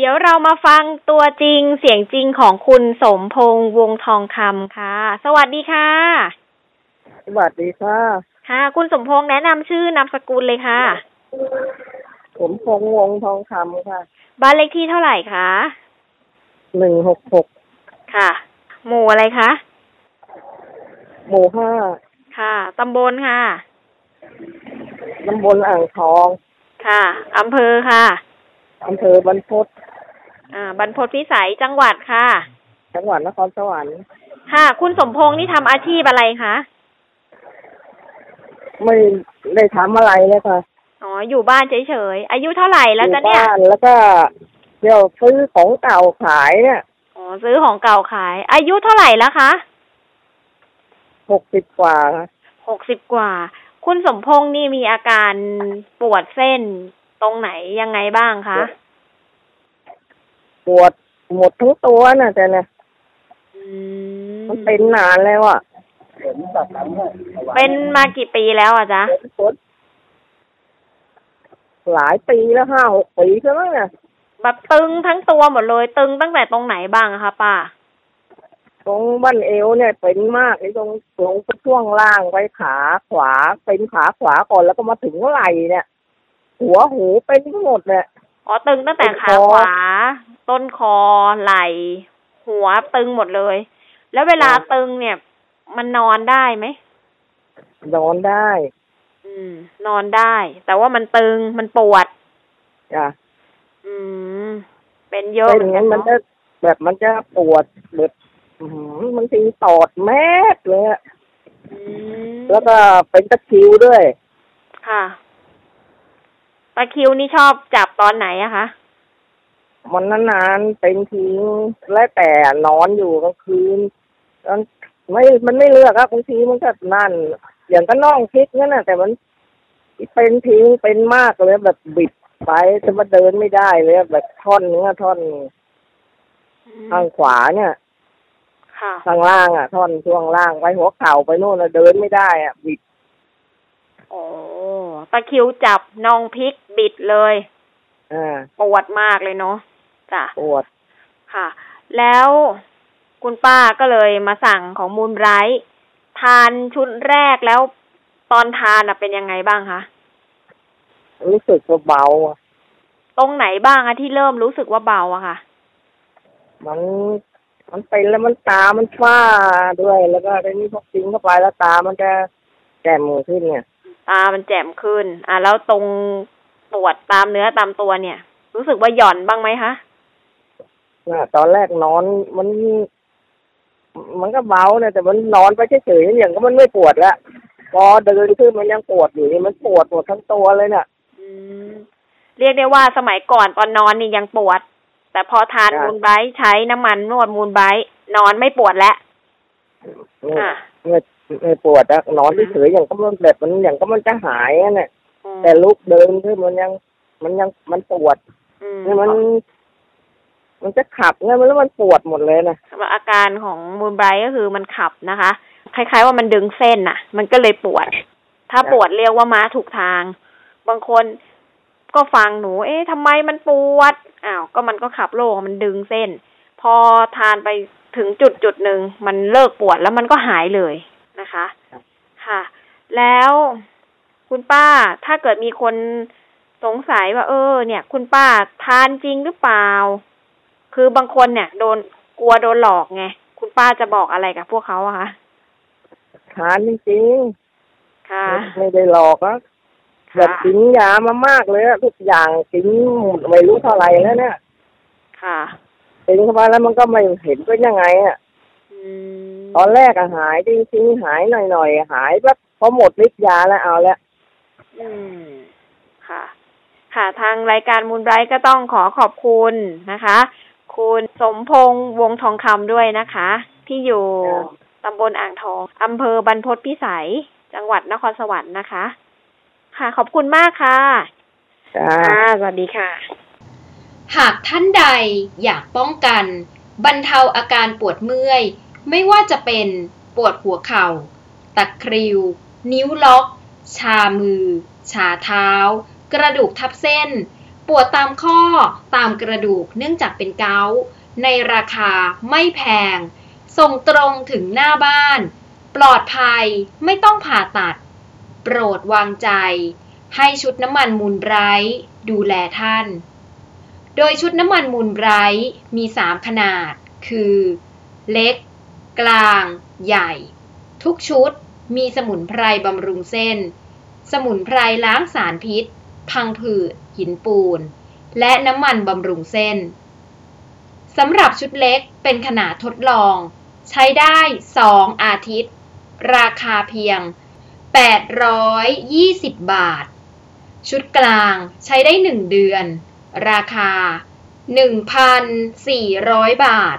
เดี๋ยวเรามาฟังตัวจริงเสียงจริงของคุณสมพงษ์วงทองคำค่ะ สวัสดีค่ะ สวัสดีค่ะ ค่ะ คุณสมพงษ์แนะนำชื่อนามสกุลเลยค่ะผมพงษ์วงทองคำค่ะ บ้านเลขที่เท่าไหร่คะหนึ่งหกหกค่ะ หมู่อะไรคะ หมู่ห้าค่ะ ตำบลค่ะ ตำบลอ่างทอง ค่ะ อำเภอค่ะอำเภอบรรพต อ่าบรรพตพิสัยจังหวัดค่ะ จังหวัดนครสวรรค์ ค่ะ คุณสมพงษ์นี่ทำอาชีพอะไรคะ ไม่ได้ทำอะไรเลยค่ะ อ๋อ อยู่บ้านเฉยๆ อายุเท่าไหร่แล้วจ๊ะอยู่เนี่ยบ้านแล้วก็เดี๋ยวซื้อของเก่าขายเนี่ยอ๋อ ซื้อของเก่าขาย อายุเท่าไหร่แล้วคะหกสิบกว่าหกสิบกว่า คุณสมพงษ์นี่มีอาการปวดเส้นตรงไหนยังไงบ้างคะ ปวดหมดทั้งตัวน่ะแต่เนี่ยอืมันเป็นนานแล้วอะเป็นมากี่ปีแล้วอะจ๊ะปวดหลายปีแล้วห้าหกปีแล้วมั้งเนี่ยแบบตึงทั้งตัวหมดเลย ตึงตั้งแต่ตรงไหนบ้างอะคะป้า ตรงบั้นเอวเนี่ยเป็นมากไอ้ตรงลงไปช่วงล่างไปขาขวาเป็นขาขวาก่อนแล้วก็มาถึงไหล่เนี่ย หัวหูเป็นทั้งหมดเนี่ย อ๋อตึงตั้งแต่ขาขวา ต้นคอไหล่หัวตึงหมดเลย แล้วเวลาตึงเนี่ย มันนอนได้ไหมนอนได้ อืม นอนได้ แต่ว่ามันตึงมันปวดจ้ะอืม เป็นเยอะเป็นเหมือนอกัย่านงนั้นมันเนาะจะแบบมันจะปวดแบบอื้อหือบางทีตอดแมสเลยอะอืมแล้วก็เป็นตะคริวด้วย ค่ะ ตะคริวนี่ชอบจับตอนไหนอะคะ มันนานๆเป็นทิ้งแล้วแต่นอนอยู่กลางคืนมันไม่มันไม่เลือกครับบางทีมันก็นั่น อย่างก็น่องพลิกนั่นน่ะ แต่มันเป็นทิ้งเป็นมากเลยแบบบิดไปจะมาเดินไม่ได้เลยแบบท่อนเนื้อท่อนข้างขวาเนี่ยค่ะข้างล่างอะ ท่อนช่วงล่างไปหัวเข่าไปโน่นนะเดินไม่ได้อะบิดโอ้ ตะคริวจับนองพริกบิดเลยอ่าปวดมากเลยเนาะจ้ะปวดค่ะ แล้วคุณป้าก็เลยมาสั่งของมูลไบรท์ทานชุดแรกแล้วตอนทานอะเป็นยังไงบ้างคะรู้สึกว่าเบาอะตรงไหนบ้างอะที่เริ่มรู้สึกว่าเบาอะค่ะ มันมันเป็นแล้วมันตามันฝ้าด้วย แล้วก็ได้นี่พอกินเข้าไปแล้วตามันจะแจ่มขึ้นเนี่ย ตามันแจ่มขึ้น อะแล้วตรงปวดตามเนื้อตามตัวเนี่ย รู้สึกว่าหย่อนบ้างไหมคะน่ะตอนแรกนอนมัน มันก็เบาเนี่ยแต่มันนอนไปเฉยๆอย่างก็มันไม่ปวดละพอเดินขึ้นมันยังปวดอยู่นี่มันปวดหมดทั้งตัวเลยเนี่ยอืมเรียกได้ว่าสมัยก่อนตอนนอนนี่ยังปวด แต่พอทานจ้ะมูลไบรท์ใช้น้ำมันนวดมูลไบรท์นอนไม่ปวดแล้วอะ ไม่ไม่ปวดอะนอนเฉยๆอย่างก็มันแบบมันอย่างก็มันจะหายอะเนี่ยอืมแต่ลุกเดินขึ้นมันยัง มันยังมันปวดอืมเนี่ยมัน มันจะขับไงมันแล้วมันปวดหมดเลยนะสำหรับอาการของมูลไบรท์ก็คือมันขับนะคะ คล้าย ๆ ว่ามันดึงเส้นน่ะ มันก็เลยปวด ถ้าปวดเรียกว่าม้าถูกทาง บางคนก็ฟังหนู เอ๊ะทำไมมันปวดอ้าวก็มันก็ขับโลกมันดึงเส้น พอทานไปถึงจุดจุดหนึ่งมันเลิกปวดแล้วมันก็หายเลย นะคะ ค่ะ แล้วคุณป้าถ้าเกิดมีคนสงสัยว่า เออ เนี่ย คุณป้าทานจริงหรือเปล่า คือบางคนเนี่ย โดนกลัวโดนหลอกไง คุณป้าจะบอกอะไรกับพวกเขาอะคะทานจริงค่ะๆไม่ได้หลอกอะแบบกินยามามากเลยอะทุกอย่างกินหมดไม่รู้เท่าไหร่แล้วเนี่ย ค่ะกินเข้าไปแล้วมันก็ไม่เห็นเป็นยังไงอะอืม ตอนแรกอะหายจริงๆหายหน่อยๆหายแบบพอหมดฤทธิ์ยาแล้วเอาแล้วอืมค่ะ ค่ะทางรายการมูลไบรท์ก็ต้องขอขอบคุณนะคะ คุณสมพงษ์วงทองคำด้วยนะคะ ที่อยู่ตำบลอ่างทองอำเภอบรรพตพิสัย จังหวัดนครสวรรค์นะคะ ค่ะขอบคุณมากค่ะจ้าค่ะสวัสดีค่ะ หากท่านใดอยากป้องกัน บรรเทาอาการปวดเมื่อย ไม่ว่าจะเป็นปวดหัวเข่า ตะคริว นิ้วล็อก ชามือ ชาเท้า กระดูกทับเส้น ปวดตามข้อตามกระดูกเนื่องจากเป็นเกาต์ในราคาไม่แพง ส่งตรงถึงหน้าบ้าน ปลอดภัยไม่ต้องผ่าตัด โปรดวางใจ ให้ชุดน้ำมันมูลไบรท์ดูแลท่าน โดยชุดน้ำมันมูลไบรท์มี 3 ขนาด คือ เล็ก กลาง ใหญ่ ทุกชุด มีสมุนไพรบำรุงเส้น สมุนไพรล้างสารพิษ พังผืด หินปูน และน้ำมันบำรุงเส้น สำหรับชุดเล็กเป็นขนาดทดลอง ใช้ได้ 2 อาทิตย์ ราคาเพียง 820 บาท ชุดกลางใช้ได้ 1 เดือน ราคา 1,400 บาท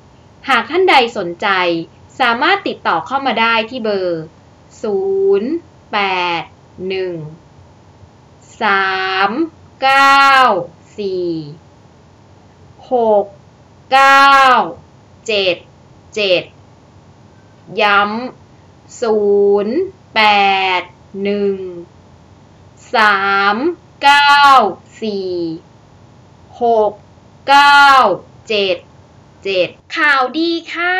หากท่านใดสนใจ สามารถติดต่อเข้ามาได้ที่เบอร์ 0 8 1 3 9 4 6 9 7 7 ย้ำ 0 8 1 3 9 4 6 9 7 7 ข่าวดีค่ะ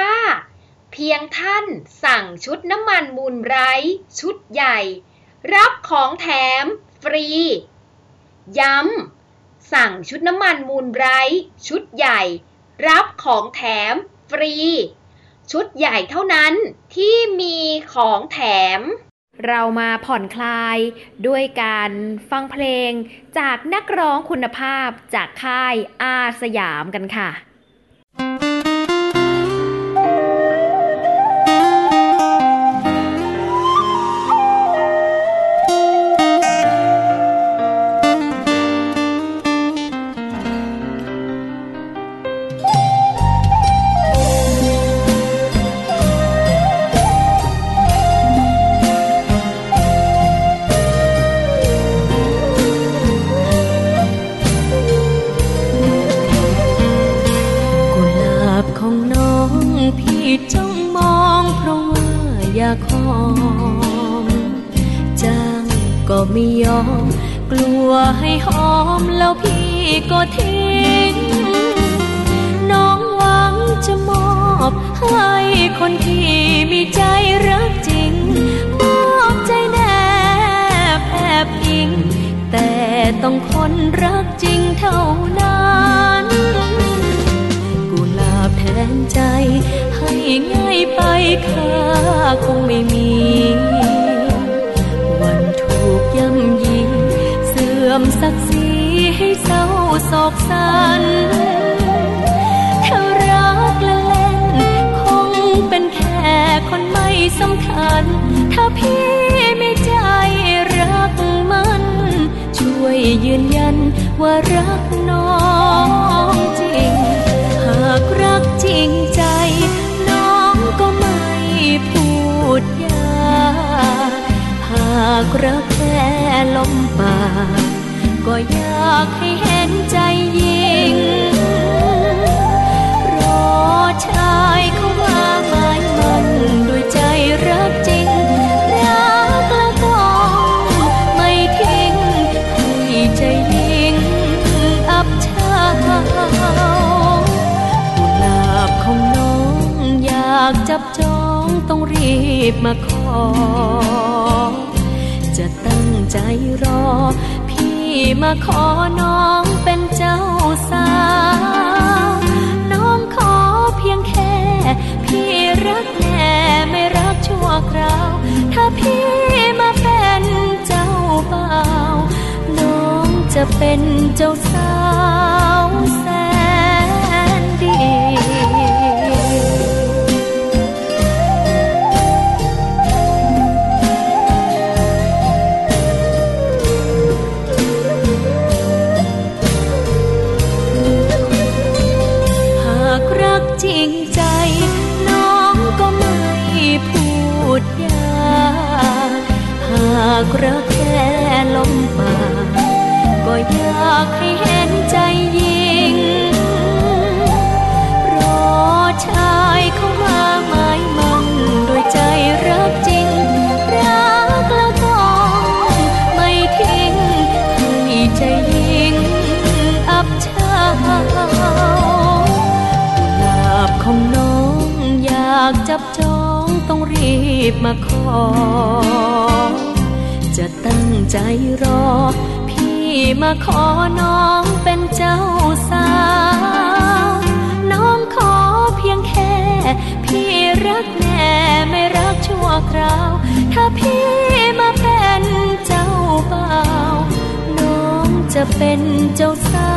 เพียงท่านสั่งชุดน้ำมันมูลไบรท์ชุดใหญ่ รับของแถม ฟรี ย้ำสั่งชุดน้ำมันมูลไบรท์ชุดใหญ่ รับของแถม ฟรี ชุดใหญ่เท่านั้นที่มีของแถมเรามาผ่อนคลายด้วยการฟังเพลงจากนักร้องคุณภาพจากค่ายอาสยามกันค่ะ ไม่ยอม กลัวให้หอมแล้วพี่ก็ทิ้ง น้องหวังจะมอบให้คนที่มีใจรักจริง มอบใจแนบแอบอิง แต่ต้องคนรักจริงเท่านั้น ศกสันถ้ารักและเล่น คงเป็นแค่คนไม่สำคัญ ถ้าพี่ไม่ใจรักมัน ช่วยยืนยันว่ารักน้องจริง หากรักจริงใจ น้องก็ไม่พูดยากหากรักแค่ลมปากก็อยากให้ ใจยิงรอชายเขาว่าหมายมันด้วยใจรักจริง รักแล้วต้องไม่ทิ้งให้ใจยิงอับเฉากุหลาบของน้องอยากจับจองต้องรีบมาขอ จะตั้งใจรอ มาขอน้องเป็นเจ้าสาว น้องขอเพียงแค่ พี่รักแน่ไม่รักชั่วคราว ถ้าพี่มาเป็นเจ้าบ่าว น้องจะเป็นเจ้าสาวแสนดี บมาขอ จะตั้งใจรอ พี่มาขอน้องเป็นเจ้าสาว น้องขอเพียงแค่ พี่รักแน่ไม่รักชั่วคราว ถ้าพี่มาเป็นเจ้าบ่าว น้องจะเป็นเจ้าสา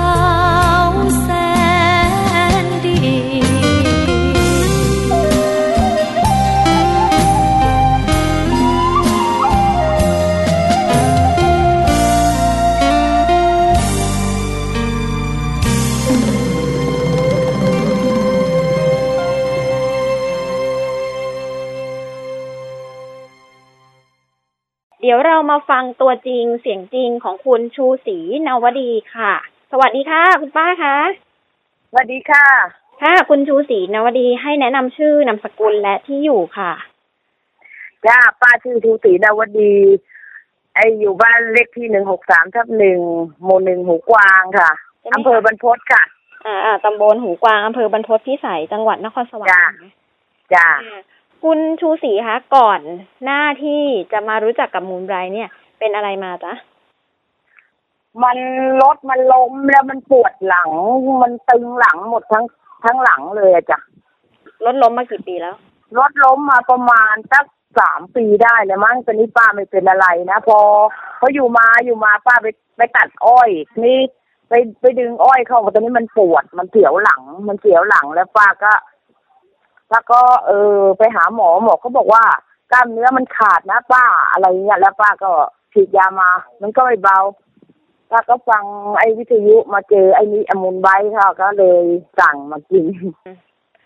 วแสนดี มาฟังตัวจริงเสียงจริงของคุณชูศรีนวดีค่ะ สวัสดีค่ะ คุณป้าคะสวัสดีค่ะ ค่ะ คุณชูศรีนวดีให้แนะนำชื่อนามสกุลและที่อยู่ค่ะจ้าป้าชื่อทูศรีดาวดี ไออยู่บ้านเลขที่หนึ่งหกสามทับหนึ่งหมู่หนึ่งหูกวางค่ะใช่ไหมคะอำเภอบรรพตค่ะอ่าอ่าตำบลหูกวางอำเภอบรรพตพิสัยจังหวัดนครสวรรจ้าค์จ้าอ่า คุณชูศรีคะก่อนหน้าที่จะมารู้จักกับมูลไบรท์เนี่ย เป็นอะไรมาจ๊ะมันรถมันล้มแล้วมันปวดหลัง มันตึงหลังหมดทั้งทั้งหลังเลยอะจ้ะรถล้มมากี่ปีแล้ว รถล้มมาประมาณสักสามปีได้แล้วมั้งตอนนี้ป้าไม่เป็นอะไรนะพอเขาอยู่มาอยู่มาป้าไปไปตัดอ้อยนี่ไปไปดึงอ้อยเข้าตอนนี้มันปวดมันเสียวหลัง มันเสียวหลังแล้วป้าก็ ป้าก็เออไปหาหมอหมอเขาบอกว่ากล้ามเนื้อมันขาดนะป้าอะไรเงี้ยแล้วป้าก็ฉีดยามา มันก็ไม่เบาป้าก็ฟังไอ้วิทยุมาเจอไอ้นี้อมูลไบท์ค่ะก็เลยสั่งมากิน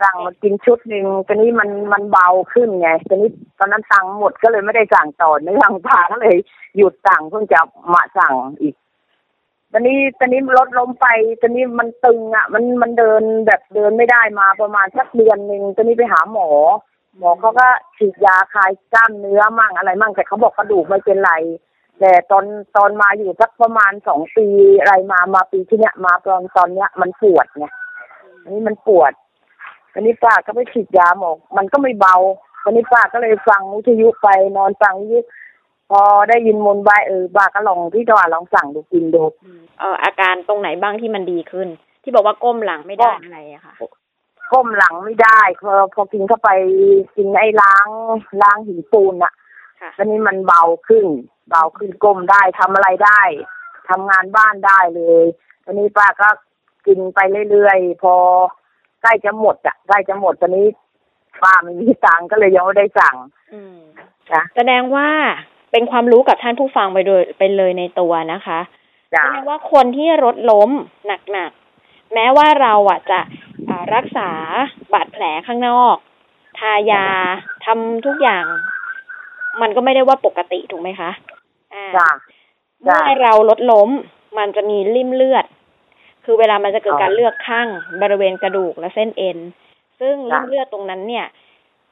สั่งมากินชุดหนึ่งตอนนี้มันมันเบาขึ้นไงตอนนี้ตอนนั้นตังค์หมดก็เลยไม่ได้สั่งต่อเนื่องพาก็เลยหยุดสั่งเพิ่งจะมาสั่งอีก ตอนนี้ตอนนี้รถล้มไปตอนนี้มันตึงอะ มันมันเดินแบบเดินไม่ได้มาประมาณสักเดือนหนึ่งตอนนี้ไปหาหมอ หมอเขาก็ฉีดยาคลายกล้ามเนื้อมั่งอะไรมั่งแต่เขาบอกกระดูกไม่เป็นไร แต่ตอนตอนมาอยู่สักประมาณสองปีอะไรมามาปีที่เนี้ยมาตอนตอนเนี้ยมันปวดไงอันนี้มันปวดอันนี้ป้าก็ไปฉีดยาหมอมันก็ไม่เบาอันนี้ป้าก็เลยฟังวิทยุไปนอนฟังวิทยุ พอได้ยินมนต์ใบเออป้าก็ลองที่ตว่าลองสั่งดูกินดูเอออาการตรงไหนบ้างที่มันดีขึ้น ที่บอกว่าก้มหลังไม่ได้อะไรอะค่ะก้มหลังไม่ได้พอพอกินเข้าไปกินไอ้ล้างล้างหินปูนอะค่ะตอนนี้มันเบาขึ้น เบาขึ้นก้มได้ทำอะไรได้ทำงานบ้านได้เลยตอนนี้ป้าก็กินไปเรื่อยๆพอใกล้จะหมดอะใกล้จะหมดตอนนี้ป้าไม่มีตังค์ก็เลยยังไม่ได้สั่งอืมจ้ะแสดงว่า เป็นความรู้กับท่านผู้ฟังไปโดยไปเลยในตัวนะคะจ้ะแสดงว่าคนที่รถล้มหนักๆแม้ว่าเราอะจะอ่ารักษาบาดแผลข้างนอก ทายาทำทุกอย่าง มันก็ไม่ได้ว่าปกติถูกไหมคะอ่าจ้ะเมื่อเราลดล้ม มันจะมีริ่มเลือด คือเวลามันจะเกิดการเลือดข้างบริเวณกระดูกและเส้นเอ็น ซึ่งริ่มเลือดตรงนั้นเนี่ย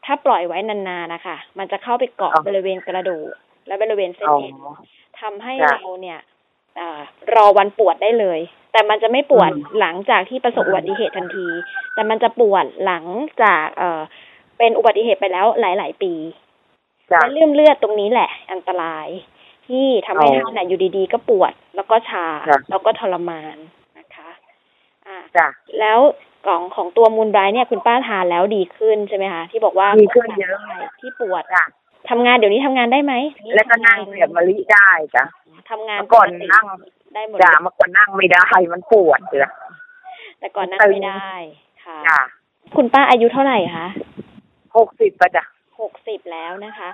ถ้าปล่อยไว้นานๆนะคะ มันจะเข้าไปเกาะบริเวณกระดูก และบริเวณเส้นอ๋อเอ็นทำให้จ้ะเราเนี่ยอารอวันปวดได้เลย แต่มันจะไม่ปวดอืมหลังจากที่ประสบอุบัติเหตุทันที แต่มันจะปวดหลังจากเอ่อเป็นอุบัติเหตุไปแล้วหลาย ๆ ปีจ้ะและเลื่อมเลือดตรงนี้แหละ อันตรายที่ทำให้อ๋อท่านน่ะอยู่ดีๆ ก็ปวดแล้วก็ชาครับแล้วก็ทรมานนะคะอ่าจ้ะแล้วกล่องของตัวมูลไบรท์เนี่ยคุณป้าทานแล้วดีขึ้นใช่ไหมคะที่บอกว่าดีขึ้นเยอะใช่ที่ปวดจ้ะ ทำงานเดี๋ยวนี้ทำงานได้ไหมแล้วก็นั่งเสียบมะลิได้จ้ะทำงานเมื่อก่อนปตินั่งได้หมดจ้ะเลยเมื่อก่อนนั่งไม่ได้มันปวดเลยแต่ก่อนนั่งตึงไม่ได้ค่ะจ้ะคุณป้าอายุเท่าไหร่คะหกสิบปะจ้ะหกสิบแล้วนะคะ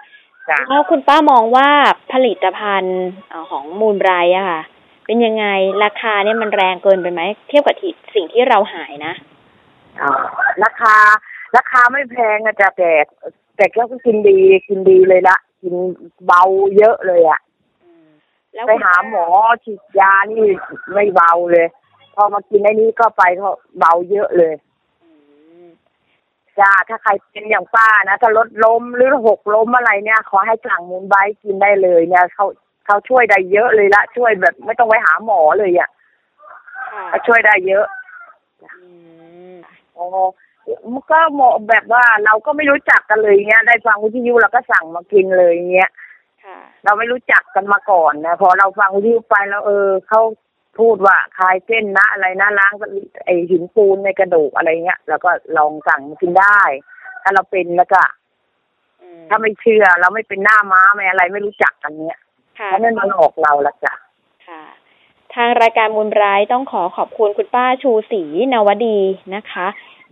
จ้ะแล้วคุณป้ามองว่าผลิตภัณฑ์เอ่อของมูลไบรท์อะค่ะ เป็นยังไงราคาเนี่ยมันแรงเกินไปไหมเทียบกับที่สิ่งที่เราหายนะอ่าราคาราคาไม่แพงอะจ้ะแต่ แต่ก็กินดีกินดีเลยละกินเบาเยอะเลยอะแล้วไปหาหมอฉีดยานี่ไม่เบาเลย พอมากินไอ้นี้ก็ไปก็เบาเยอะเลยจ้าถ้าใครเป็นอย่างป้านะถ้ารถล้มหรือหกล้มอะไรเนี่ย ขอให้สั่งมูลไบท์กินได้เลยเนี่ยเขาเขาช่วยได้เยอะเลยละช่วยแบบ ไม่ต้องไปหาหมอเลยอะค่ะเขาช่วยได้เยอะอ๋อ มันก็เหมาะแบบว่าเราก็ไม่รู้จักกันเลยเงี้ย ได้ฟังวิทยุเราก็สั่งมากินเลยเงี้ยค่ะเราไม่รู้จักกันมาก่อนนะพอเราฟังวิทยุไปแล้วเออเขาพูดว่าคลายเส้นนะอะไรนะล้างไอหินปูนในกระดูกอะไรเงี้ยแล้วก็ลองสั่งมากินได้ ถ้าเราเป็นแล้วก็ถ้าไม่เชื่อเราไม่เป็นหน้าม้าไม่อะไรไม่รู้จักกันเนี้ยค่ะเพราะนั่นมาหลอกเราละจ้ะค่ะทางรายการมูลไบรท์ต้องขอขอบคุณคุณป้าชูศรีนวดีนะคะ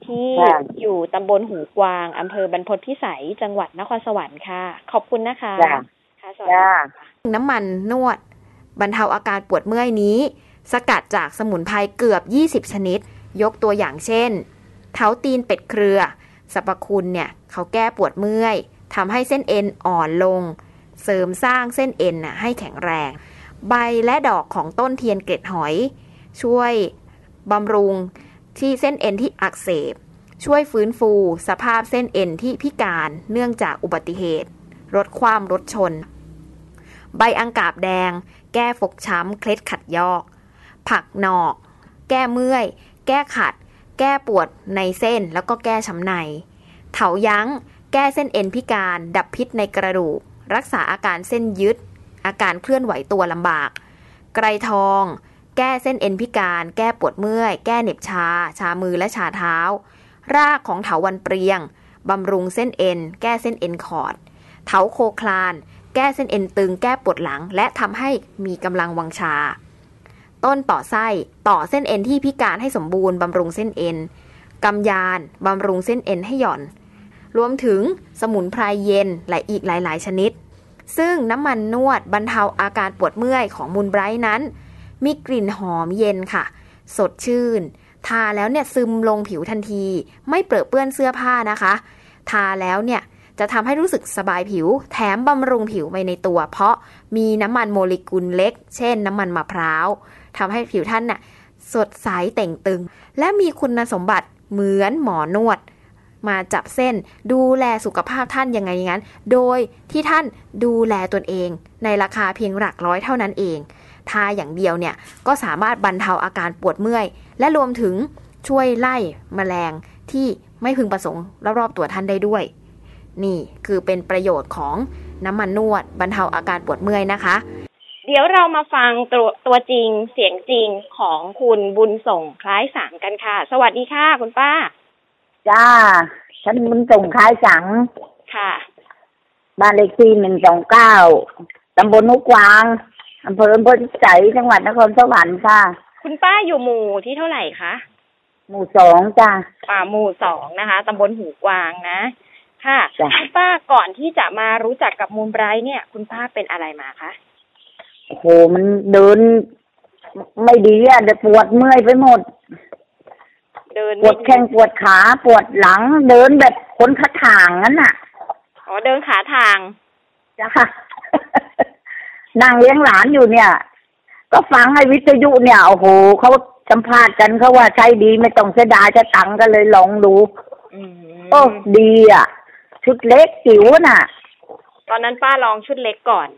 ที่ค่ะอยู่ตำบลหูกวางอำเภอบรรพตพิสัยจังหวัดนครสวรรค์ค่ะ ขอบคุณนะคะจ้ะค่ะสวัสดีจ้าน้ำมันนวด บรรเทาอาการปวดเมื่อยนี้ สกัดจากสมุนไพรเกือบ 20 ชนิด ยกตัวอย่างเช่น เท้าตีนเป็ดเครือสรรพคุณเนี่ยเขาแก้ปวดเมื่อยทำให้เส้นเอ็นอ่อนลง เสริมสร้างเส้นเอ็นน่ะให้แข็งแรง ใบและดอกของต้นเทียนเกล็ดหอย ช่วยบำรุง ที่เส้นเอ็นที่อักเสบ ช่วยฟื้นฟู สภาพเส้นเอ็นที่พิการเนื่องจากอุบัติเหตุลดความรถชน ใบอังกาบแดง แก้ฟกช้ำ เคล็ดขัดยอก ผักหนอก แก้เมื่อย แก้ขัด แก้ปวดในเส้นแล้วก็แก้ช้ำใน เถายั้ง แก้เส้นเอ็นพิการ ดับพิษในกระดูก รักษาอาการเส้นยึด อาการเคลื่อนไหวตัวลำบาก ไกรทอง แก้เส้นเอ็นพิการ แก้ปวดเมื่อย แก้เหน็บชา ชามือและชาเท้า รากของเถาวันเปรียง บำรุงเส้นเอ็น แก้เส้นเอ็นคอร์ดเถาโคคลาน แก้เส้นเอ็นตึง แก้ปวดหลัง และทำให้มีกำลังวังชา ต้นต่อไส้ ต่อเส้นเอ็นที่พิการให้สมบูรณ์ บำรุงเส้นเอ็นกำยาน บำรุงเส้นเอ็นให้หย่อน รวมถึงสมุนไพรเย็นและอีกหลาย ๆ ชนิด ซึ่งน้ำมันนวดบรรเทาอาการปวดเมื่อยของมูลไบรท์นั้น มีกลิ่นหอมเย็นค่ะ สดชื่น ทาแล้วเนี่ยซึมลงผิวทันที ไม่เปรอะเปื้อนเสื้อผ้านะคะ ทาแล้วเนี่ยจะทำให้รู้สึกสบายผิว แถมบำรุงผิวไปในตัว เพราะมีน้ำมันโมเลกุลเล็ก เช่นน้ำมันมะพร้าวทำให้ผิวท่านน่ะสดใสเต่งตึง และมีคุณสมบัติเหมือนหมอนวด มาจับเส้นดูแลสุขภาพท่านยังไงอย่างนั้น โดยที่ท่านดูแลตนเอง ในราคาเพียงหลักร้อยเท่านั้นเอง ทาอย่างเดียวเนี่ยก็สามารถบรรเทาอาการปวดเมื่อย และรวมถึงช่วยไล่แมลงที่ไม่พึงประสงค์รอบๆตัวท่านได้ด้วย นี่คือเป็นประโยชน์ของน้ำมันนวด บรรเทาอาการปวดเมื่อยนะคะ เดี๋ยวเรามาฟังตัวตัวจริงเสียงจริงของคุณบุญส่งคล้ายสังกันค่ะ สวัสดีค่ะคุณป้า จ้า ฉันมึงส่งคล้ายสังค่ะ บ้านเลขที่หนึ่งสองเก้าตำบลนุกวาง อำเภออำเภอพิสัยจังหวัดนครสวรรค์ค่ะ คุณป้าอยู่หมู่ที่เท่าไหร่คะหมู่สองจ้าป่าหมู่สองนะคะตำบลหูกวางนะ ค่ะจ้ะคุณป้าก่อนที่จะมารู้จักกับมูลไบรท์เนี่ย คุณป้าเป็นอะไรมาคะโอ้โหมันเดิน ไม่ดีอะเดี๋ยวปวดเมื่อยไปหมด เดินปวดแข้งปวดขาปวดหลัง เดินแบบคนขาถ่างนั้นน่ะอ๋อเดินขาทางจ้า นั่งเลี้ยงหลานอยู่เนี่ย ก็ฟังไอ้วิทยุเนี่ยโอ้โหเขาสัมภาษณ์กันเขาว่าใช้ดีไม่ต้องเสียดายจะตังค์ก็เลยลองดูอืมโอ้ดีอะ ชุดเล็กจิ๋วน่ะ ตอนนั้นป้าลองชุดเล็กก่อน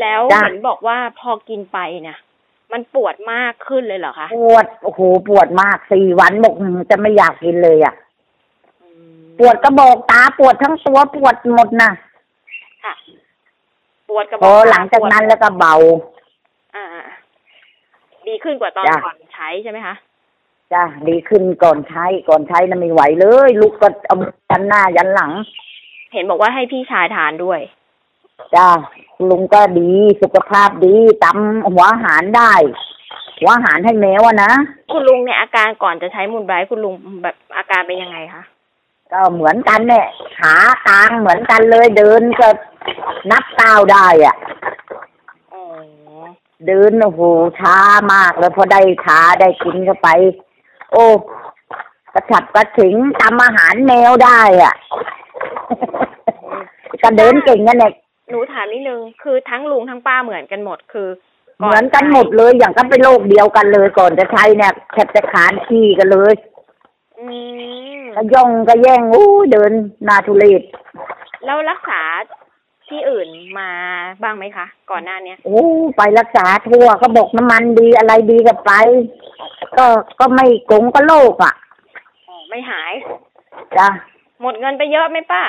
แล้วจ้ะเห็นบอกว่าพอกินไปเนี่ยมันปวดมากขึ้นเลยเหรอคะ ปวดโอ้โหปวดมากสี่วันบอกอืมจะไม่อยากกินเลยอะปวดกระบอกตาปวดทั้งตัวปวดหมดนะค่ะป วดกระบพออกหลังจากนั้นแล้วก็เบา อ่า ดีขึ้นกว่าตอนจ้ะก่อนใช้ใช่ไหมคะจ้าดีขึ้นก่อนใช้ก่อนใช้น่ะไม่ไหวเลย ลุกก็เอายันหน้ายันหลัง เห็นบอกว่าให้พี่ชายทานด้วยจ้าลุงก็ดีสุขภาพดีตำหัวอาหารได้หัวอาหารให้แมวอะนะคุณลุงเนี่ยอาการก่อนจะใช้มูลไบรท์คุณลุงแบบอาการเป็นยังไงคะ ก็เหมือนกันเนี่ยขาตางเหมือนกันเลยเดินก็นับก้าวได้อะอ๋อเดินโอ้โหช้ามากเลยพอได้ทาได้กินเข้าไป โอ้กระฉับกระถึงทำอาหารแมวได้อะ ก็เดินเก่งกันเนี่ยหนูถามนิดนึงคือทั้งลุงทั้งป้าเหมือนกันหมดคือเหมือนกันหมดเลยอย่างก็เป็นโรคเดียวกันเลยก่อนจะใช้เนี่ยแทบจะขานขี้กันเลย อืมก็ย่องก็แย่งอู้เดินหนาทุเรศแล้วรักษาที่อื่นมาบ้างไหมคะ ก่อนหน้าเนี้ยโอ้ไปรักษาทั่วก็บอกน้ำมันดีอะไรดีก็ไป ก็ก็ไม่โกงก็โรคอะอ๋อไม่หาย จ้ะ หมดเงินไปเยอะไหมป้า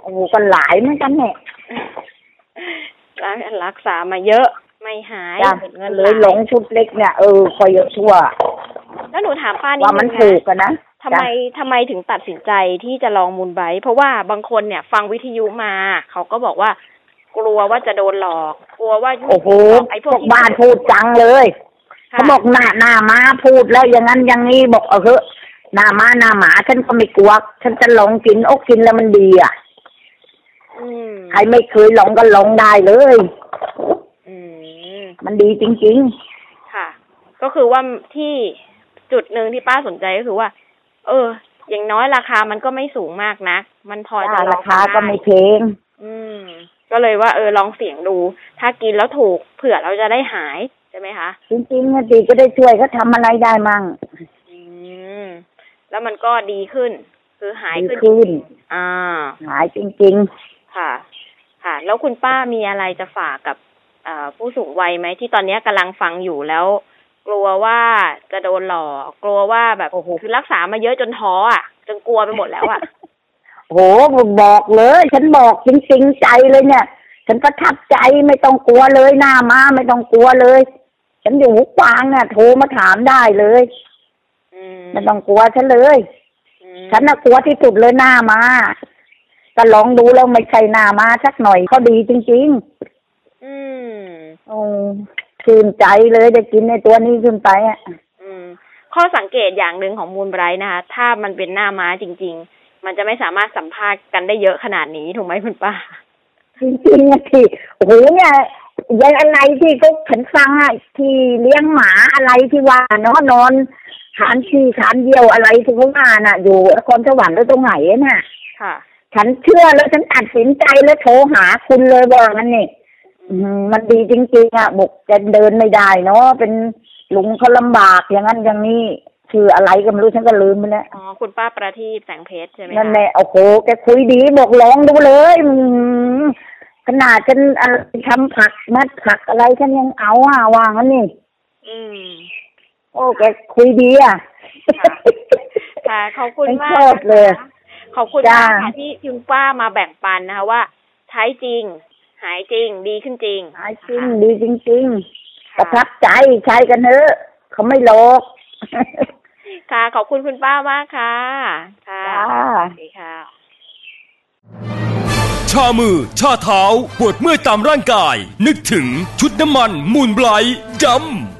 โอ้ก็หลายเหมือนกันเนี่ยรักรักษามาเยอะไม่หายจ้ะหมดเงินเลยหลงชุดเล็กเนี่ยเออคอยเยอะชั่ว แล้วหนูถามป้านิดว่ามันนึงถูกนะกันนะ ทำไมทำไมถึงตัดสินใจที่จะลองมูลไบรท์เพราะว่าบางคนเนี่ยฟังวิทยุมา เขาก็บอกว่า กลัวว่าจะโดนหลอก กลัวว่าโอ้โหไอ้พพววกกบ้านพูดจังเลยค่ะเขาบอกหน้าหน้าม้าพูดแล้วอย่างนั้นอย่างนี้บอกเออเฮ้ยหน้าม้าหน้าหมาฉันก็ไม่กลัวฉันจะลองกินอกกินแล้วมันดีอะอืมใครไม่เคยลองก็ลองได้เลยอืมมันดีจริงค่ะ ก็คือว่าที่จุดหนึ่งที่ป้าสนใจก็คือว่า เออ อย่างน้อยราคามันก็ไม่สูงมากนักมันพอๆจะลราองคาก็ไม่ได้แพงอืม ก็เลยว่าเออลองเสี่ยงดู ถ้ากินแล้วถูกเผื่อเราจะได้หายใช่ไหมคะ จริงๆอะดีก็ได้ช่วยเขาทำอะไรได้มั่ง อืม แล้วมันก็ดีขึ้น คือหายดีขึ้นขึ้น อ่า หายจริงค่ะ ค่ะ แล้วคุณป้ามีอะไรจะฝากกับเอ่อผู้สูงวัยไหมที่ตอนนี้กำลังฟังอยู่แล้ว กลัวว่าจะโดนหลอกกลัวว่าแบบคือรักษามาเยอะจนท้ออะ จนกลัวไปหมดแล้วอะๆโหบอกเลย ฉันบอกจริงๆใจเลยเนี่ย ฉันประทับใจไม่ต้องกลัวเลยหน้ามาไม่ต้องกลัวเลย ฉันอยู่หูกวางเนี่ยโทรมาถามได้เลยอืมไม่ต้องกลัวฉันเลยอืมฉันน่ะกลัวที่สุดเลยหน้ามาสก็ลองดูแล้วไม่ใช่หน้ามาสักหน่อยเขาดีจริงอืมๆโอ้ ชื่นใจเลยได้กินในตัวนี้ขึ้นไปอะอืมข้อสังเกตอย่างหนึ่งของมูลไบรท์นะคะ ถ้ามันเป็นหน้าม้าจริง ๆ มันจะไม่สามารถสัมภาษณ์กันได้เยอะขนาดนี้ถูกไหมคุณป้า จริงๆอะที่โอ้โหเนี่ยยังอะไรที่เขาฉันฟังอะที่เลี้ยงหมาอะไรที่ว่าเนาะนอนฐานชีฐานเดียวอะไรที่เขาว่าน่ะ อยู่นครสวรรค์หรือตรงไหนน่ะ ค่ะ ฉันเชื่อแล้วฉันตัดสินใจแล้วโทรหาคุณเลยว่างั้นนี่อื มมันดีจริงๆอะบอกจะเดินไม่ได้เนาะเป็นลุงเขาลำบากอย่างนั้นอย่างนี้ชื่ออะไรก็ไม่รู้ฉันก็ลืมไปแล้วอ๋อคุณป้าประทีปแสงเพชรใช่ไหมนั่นคะแหละโอ้โหแกคุยดีบอกลองดูเลยอืมขนาดฉันอะไรทำผักมัดผักอะไรฉันยังเอาอะว่างั้นนี่ อืมโอ้แกคุยดีอะค่ะขอบคุณไม่มาชอกบเลยนะคะขอบคุณจ้ามากค่ะที่คุณป้ามาแบ่งปันนะคะว่า ใช้จริง หายจริง ดีขึ้นจริง หายจริง ดีจริงๆประทับใจใช้กันเถอะเขาไม่หลอกค่ะ ขอบคุณคุณป้ามากค่ะ ค่ะจ้าสวัสดีค่ะ ชามือ ชาเท้า ปวดเมื่อยตามร่างกาย นึกถึงชุดน้ำมันมูลไบรท์ดำ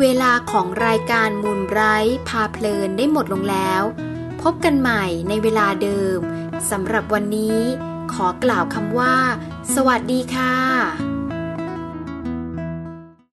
เวลาของรายการมูลไบรท์พาเพลินได้หมดลงแล้ว พบกันใหม่ในเวลาเดิมสำหรับวันนี้ ขอกล่าวคำว่า สวัสดีค่ะ